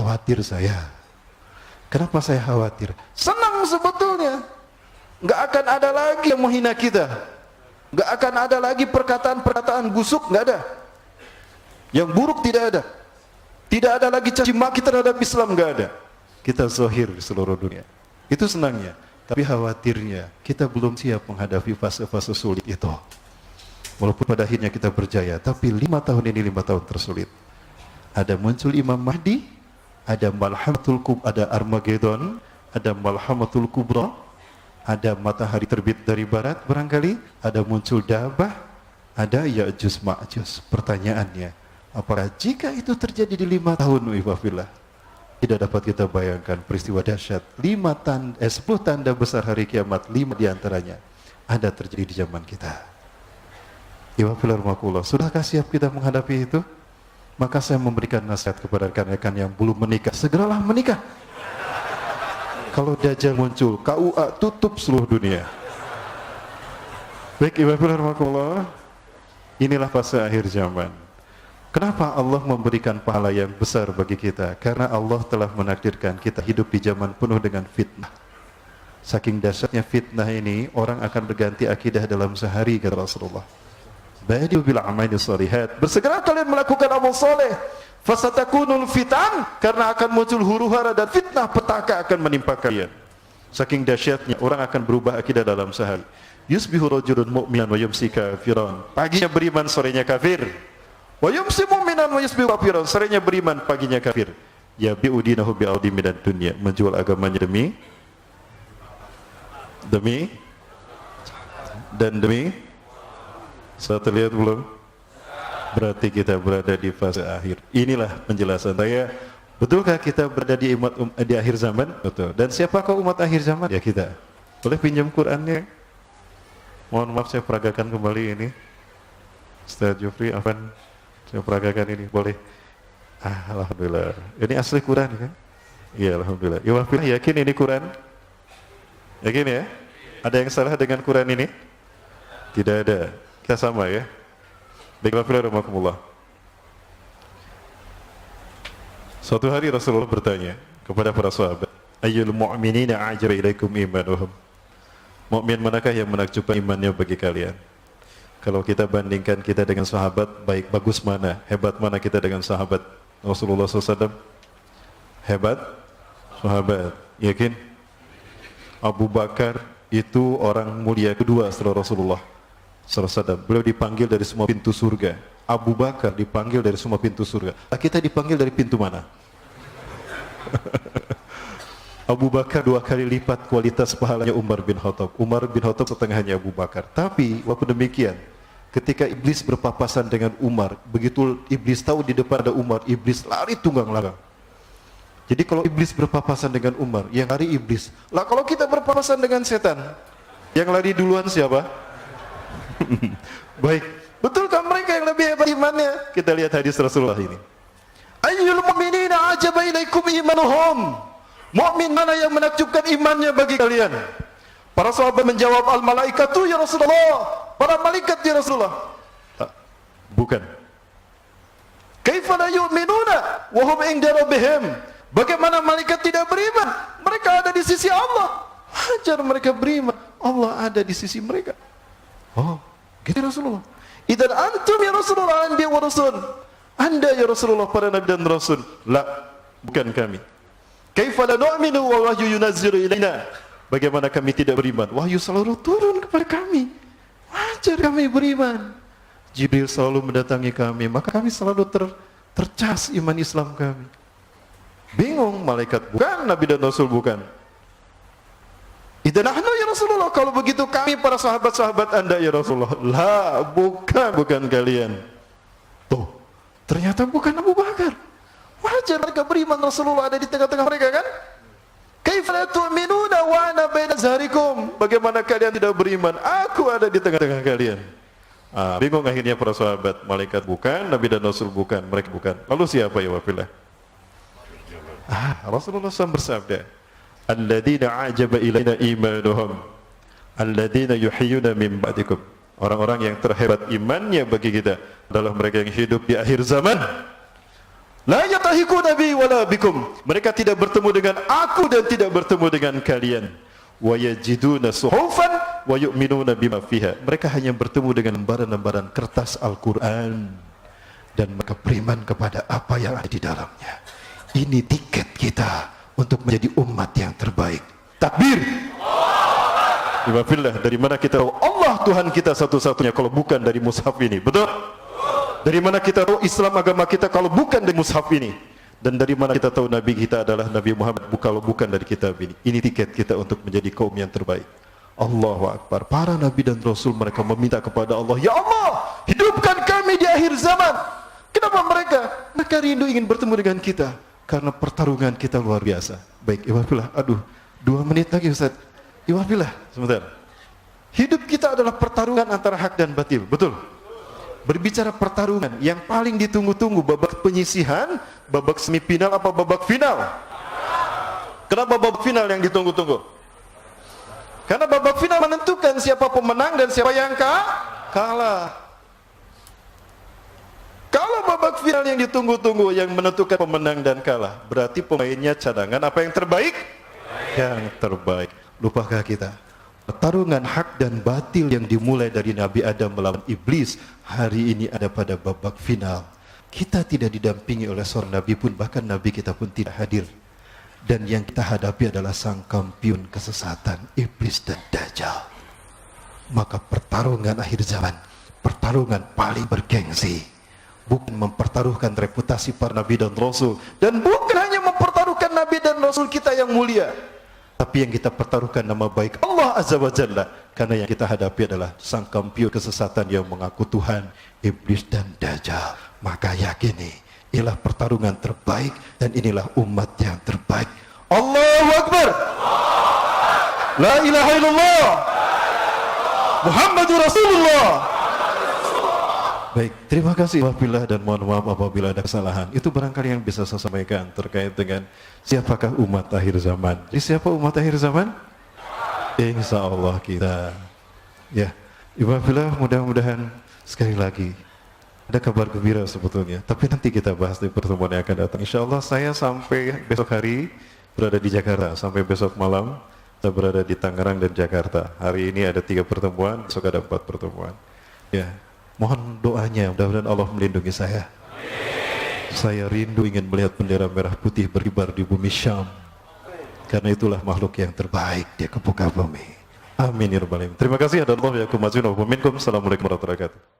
khawatir saya. Kenapa saya khawatir? Senang sebetulnya. Nggak akan ada lagi yang menghina kita. Nggak akan ada lagi perkataan-perkataan busuk, nggak ada. Yang buruk tidak ada. Tidak ada lagi caci maki terhadap Islam, nggak ada. Kita zahir di seluruh dunia. Itu senangnya. Tapi khawatirnya kita belum siap menghadapi fase-fase sulit itu. Walaupun pada akhirnya kita berjaya, tapi lima tahun ini lima tahun tersulit. Ada muncul Imam Mahdi, ada Malhamatul Kub, ada Armageddon, ada Malhamatul Kubra, ada matahari terbit dari barat barangkali, ada muncul Dabah, ada Ya'juj Ma'juj. Pertanyaannya, apakah jika itu terjadi di lima tahun, Wifafillah, tidak dapat kita bayangkan peristiwa dahsyat. Lima tanda, eh, sepuluh tanda besar hari kiamat lima di antaranya ada terjadi di zaman kita. Iwa Filarmakullah sudahkah siap kita menghadapi itu maka saya memberikan nasihat kepada rekan-rekan yang belum menikah segeralah menikah kalau Dajjal muncul KUA tutup seluruh dunia baik Iwa Filarmakullah inilah fase akhir zaman Kenapa Allah memberikan pahala yang besar bagi kita? Karena Allah telah menakdirkan kita hidup di zaman penuh dengan fitnah. Saking dahsyatnya fitnah ini, orang akan berganti akidah dalam sehari kata Rasulullah. Badiu bil amali salihat. Bersegera kalian melakukan amal soleh. Fasatakunul fitan karena akan muncul huru-hara dan fitnah petaka akan menimpa kalian. Saking dahsyatnya orang akan berubah akidah dalam sehari. Yusbihu rajulun mu'minan wa yumsi kafiran. Paginya beriman, sorenya kafir. Wa yumsi mu'minan wa yusbihu kafiran. Sorenya beriman, paginya kafir. Ya bi'udinahu bi'audi minat dunia. Menjual agamanya demi demi dan demi saya terlihat belum? Berarti kita berada di fase akhir. Inilah penjelasan saya. Betulkah kita berada di umat um, di akhir zaman? Betul. Dan siapakah umat akhir zaman? Ya kita. Boleh pinjam Qurannya? Mohon maaf saya peragakan kembali ini. Ustaz Jufri, Afan, saya peragakan ini. Boleh? Ah, Alhamdulillah. Ini asli Quran kan? Iya, Alhamdulillah. Ya, Wafillah yakin ini Quran? Yakin ya? Ada yang salah dengan Quran ini? Tidak ada. Kita sama ya. Baik, Wafillah rahmatullah. Suatu hari Rasulullah bertanya kepada para sahabat, Ayyul mu'minina a'jara ilaikum imanuhum. Mukmin manakah yang menakjubkan imannya bagi kalian? Kalau kita bandingkan kita dengan sahabat, baik bagus mana, hebat mana kita dengan sahabat Rasulullah SAW? Hebat? Sahabat, yakin? Abu Bakar itu orang mulia kedua setelah Rasulullah SAW. Beliau dipanggil dari semua pintu surga. Abu Bakar dipanggil dari semua pintu surga. Nah, kita dipanggil dari pintu mana? Abu Bakar dua kali lipat kualitas pahalanya Umar bin Khattab. Umar bin Khattab setengahnya Abu Bakar. Tapi waktu demikian, ketika iblis berpapasan dengan Umar, begitu iblis tahu di depan ada Umar, iblis lari tunggang langgang. Jadi kalau iblis berpapasan dengan Umar, yang lari iblis. Lah kalau kita berpapasan dengan setan, yang lari duluan siapa? Baik, betulkah mereka yang lebih hebat imannya? Kita lihat hadis Rasulullah ini. Ayyul mu'minina ajaba ilaikum imanuhum. Mukmin mana yang menakjubkan imannya bagi kalian? Para sahabat menjawab al malaikatu ya Rasulullah. Para malaikat ya Rasulullah. Tak, bukan. Kaifa la yu'minuna wa hum inda rabbihim? Bagaimana malaikat tidak beriman? Mereka ada di sisi Allah. Hajar mereka beriman. Allah ada di sisi mereka. Oh, gitu Rasulullah. Idan antum ya Rasulullah anbiya wa rasul. Anda ya Rasulullah para nabi dan rasul. La, bukan kami. Kaifa la nu'minu wa wahyu yunazzilu ilaina? Bagaimana kami tidak beriman? Wahyu selalu turun kepada kami. Wajar kami beriman. Jibril selalu mendatangi kami, maka kami selalu ter, tercas iman Islam kami. Bingung malaikat bukan, nabi dan rasul bukan. Idan nahnu Rasulullah, kalau begitu kami para sahabat-sahabat Anda ya Rasulullah. Lah, bukan, bukan kalian. Tuh, ternyata bukan Abu Bakar. Wajar mereka beriman Rasulullah ada di tengah-tengah mereka kan? Kaifa la tu'minuna wa ana baina? Bagaimana kalian tidak beriman? Aku ada di tengah-tengah kalian. Ah, bingung akhirnya para sahabat, malaikat bukan, nabi dan rasul bukan, mereka bukan. Lalu siapa ya wafilah? Ah, Rasulullah SAW bersabda, "Alladzina ajaba ilaina imanuhum, alladzina yuhyuna min ba'dikum." Orang-orang yang terhebat imannya bagi kita adalah mereka yang hidup di akhir zaman La yatahiku nabi wala bikum. Mereka tidak bertemu dengan aku dan tidak bertemu dengan kalian. Wa yajiduna suhufan wa yu'minuna bima fiha. Mereka hanya bertemu dengan lembaran-lembaran kertas Al-Qur'an dan mereka beriman kepada apa yang ada di dalamnya. Ini tiket kita untuk menjadi umat yang terbaik. Takbir. Ibafillah, dari mana kita tahu Allah Tuhan kita satu-satunya kalau bukan dari mushaf ini. Betul? Dari mana kita tahu Islam agama kita kalau bukan dari mushaf ini? Dan dari mana kita tahu Nabi kita adalah Nabi Muhammad kalau bukan dari kitab ini? Ini tiket kita untuk menjadi kaum yang terbaik. Allahu Akbar. Para Nabi dan Rasul mereka meminta kepada Allah, Ya Allah, hidupkan kami di akhir zaman. Kenapa mereka? Mereka rindu ingin bertemu dengan kita. Karena pertarungan kita luar biasa. Baik, Iwafilah. Aduh, dua menit lagi Ustaz. Iwafilah, sebentar. Hidup kita adalah pertarungan antara hak dan batil. Betul? berbicara pertarungan yang paling ditunggu-tunggu babak penyisihan, babak semifinal apa babak final? Kenapa babak final yang ditunggu-tunggu? Karena babak final menentukan siapa pemenang dan siapa yang kalah. Kalau babak final yang ditunggu-tunggu yang menentukan pemenang dan kalah, berarti pemainnya cadangan apa yang terbaik? Yang terbaik. Lupakah kita? Pertarungan hak dan batil yang dimulai dari Nabi Adam melawan iblis hari ini ada pada babak final. Kita tidak didampingi oleh seorang Nabi pun, bahkan Nabi kita pun tidak hadir. Dan yang kita hadapi adalah sang kampiun kesesatan, iblis dan dajjal. Maka pertarungan akhir zaman, pertarungan paling bergengsi. Bukan mempertaruhkan reputasi para Nabi dan Rasul. Dan bukan hanya mempertaruhkan Nabi dan Rasul kita yang mulia tapi yang kita pertaruhkan nama baik Allah Azza wa Jalla karena yang kita hadapi adalah sang kampion kesesatan yang mengaku Tuhan, iblis dan dajjal. Maka yakini inilah pertarungan terbaik dan inilah umat yang terbaik. Allahu Akbar. La ilaha illallah. Muhammadur Rasulullah. Baik, terima kasih apabila dan mohon maaf apabila ada kesalahan. Itu barangkali yang bisa saya sampaikan terkait dengan siapakah umat akhir zaman. Jadi siapa umat akhir zaman? Insya Allah kita. Ya, Ibu mudah-mudahan sekali lagi ada kabar gembira sebetulnya. Tapi nanti kita bahas di pertemuan yang akan datang. Insya Allah saya sampai besok hari berada di Jakarta. Sampai besok malam saya berada di Tangerang dan Jakarta. Hari ini ada tiga pertemuan, besok ada empat pertemuan. Ya, Mohon doanya, mudah-mudahan Allah melindungi saya. Amin. Saya rindu ingin melihat bendera merah putih berkibar di bumi Syam. Karena itulah makhluk yang terbaik di kebuka bumi. Amin ya. Terima kasih ya. Assalamualaikum warahmatullahi wabarakatuh.